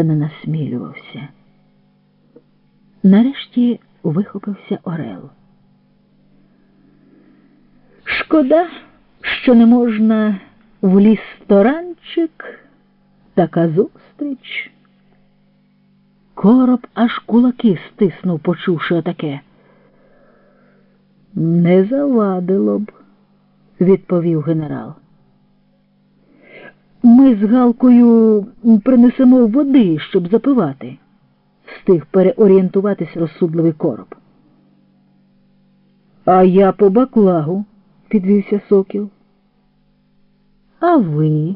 та не насмілювався. Нарешті вихопився Орел. Шкода, що не можна в лісторанчик, така зустріч. Короб аж кулаки стиснув, почувши отаке. Не завадило б, відповів генерал. Ми з Галкою принесемо води, щоб запивати, встиг переорієнтуватись розсудливий короб. А я по баклагу, підвівся сокіл. А ви?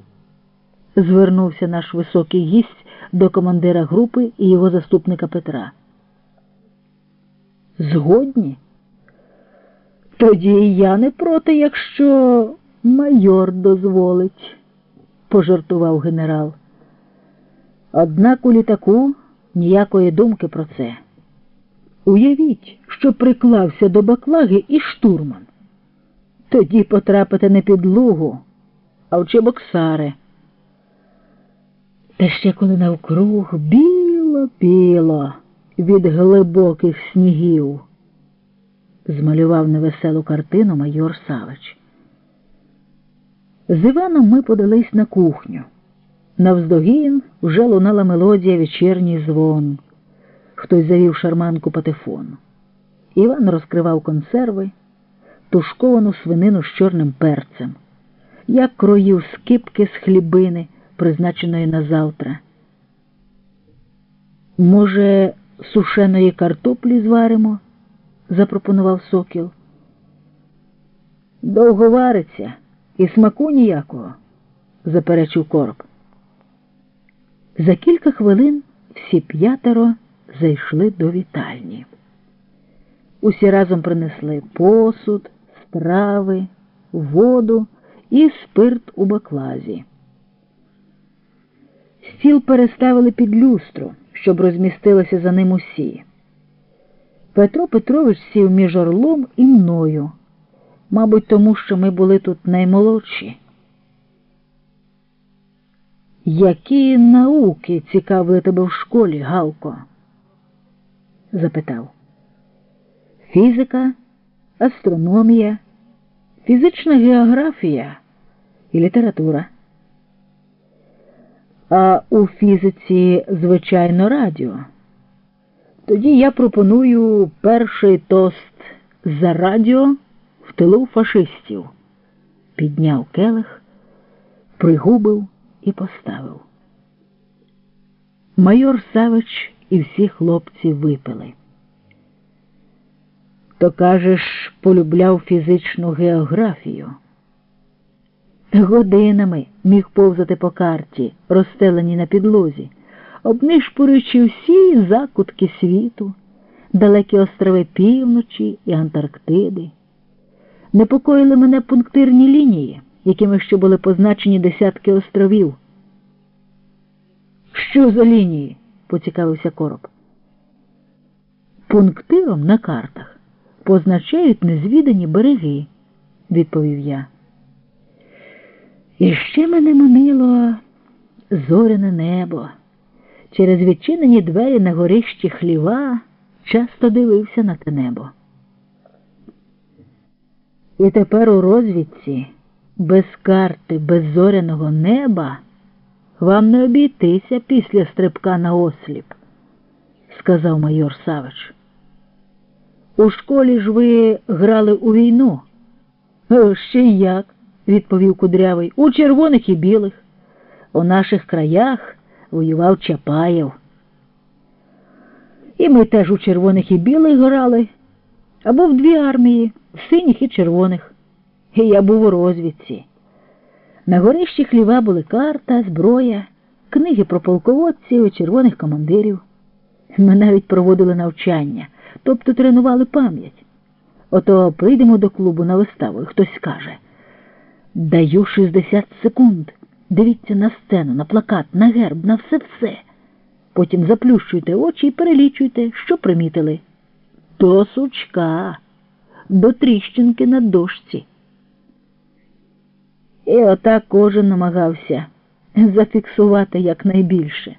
звернувся наш високий гість до командира групи і його заступника Петра. Згодні? Тоді я не проти, якщо майор дозволить, пожартував генерал. Однак у літаку ніякої думки про це. Уявіть, що приклався до баклаги і штурман. Тоді потрапити не під лугу, а в чебоксари. Та ще коли навкруг біло-біло від глибоких снігів, змалював невеселу картину майор Савич. З Іваном ми подались на кухню. Навздогін вже лунала мелодія вечірній дзвон. Хтось завів шарманку патефону. Іван розкривав консерви, тушковану свинину з чорним перцем, як кроїв скипки з хлібини, призначеної на завтра. Може, сушеної картоплі зваримо? запропонував сокіл. Довго вариться і смаку ніякого, заперечив короб. За кілька хвилин всі п'ятеро зайшли до вітальні. Усі разом принесли посуд, страви, воду і спирт у баклазі. Стіл переставили під люстру, щоб розмістилися за ним усі. Петро Петрович сів між орлом і мною, мабуть, тому що ми були тут наймолодші. Які науки цікавили тебе в школі, Галко? запитав. Фізика, астрономія, фізична географія і література. А у фізиці, звичайно, радіо. Тоді я пропоную перший тост за радіо тилу фашистів. Підняв келих, пригубив і поставив. Майор Савич і всі хлопці випили. То, кажеш, полюбляв фізичну географію. Годинами міг повзати по карті, розстеленій на підлозі, обнишпуючи всі закутки світу, далекі острови півночі і Антарктиди. Непокоїли мене пунктирні лінії, якими ще були позначені десятки островів. Що за лінії? поцікавився короб. Пунктиром на картах позначають незвідані береги, відповів я. І ще мене манило зоряне небо. Через відчинені двері на горищі хліва часто дивився на те небо. І тепер у розвідці, без карти, без зоряного неба, вам не обійтися після стрибка на осліп, сказав майор Савич. У школі ж ви грали у війну. О, ще як, відповів кудрявий, у червоних і білих. У наших краях воював Чапаєв. І ми теж у червоних і білих грали, або в дві армії, синіх і червоних. І я був у розвідці. На горищі хліва були карта, зброя, книги про полководців і червоних командирів. Ми навіть проводили навчання, тобто тренували пам'ять. Ото прийдемо до клубу на виставу, і хтось скаже Даю 60 секунд. Дивіться на сцену, на плакат, на герб, на все-все. Потім заплющуйте очі і перелічуйте, що примітили. До сучка, до тріщинки на дошці. І отак кожен намагався зафіксувати якнайбільше.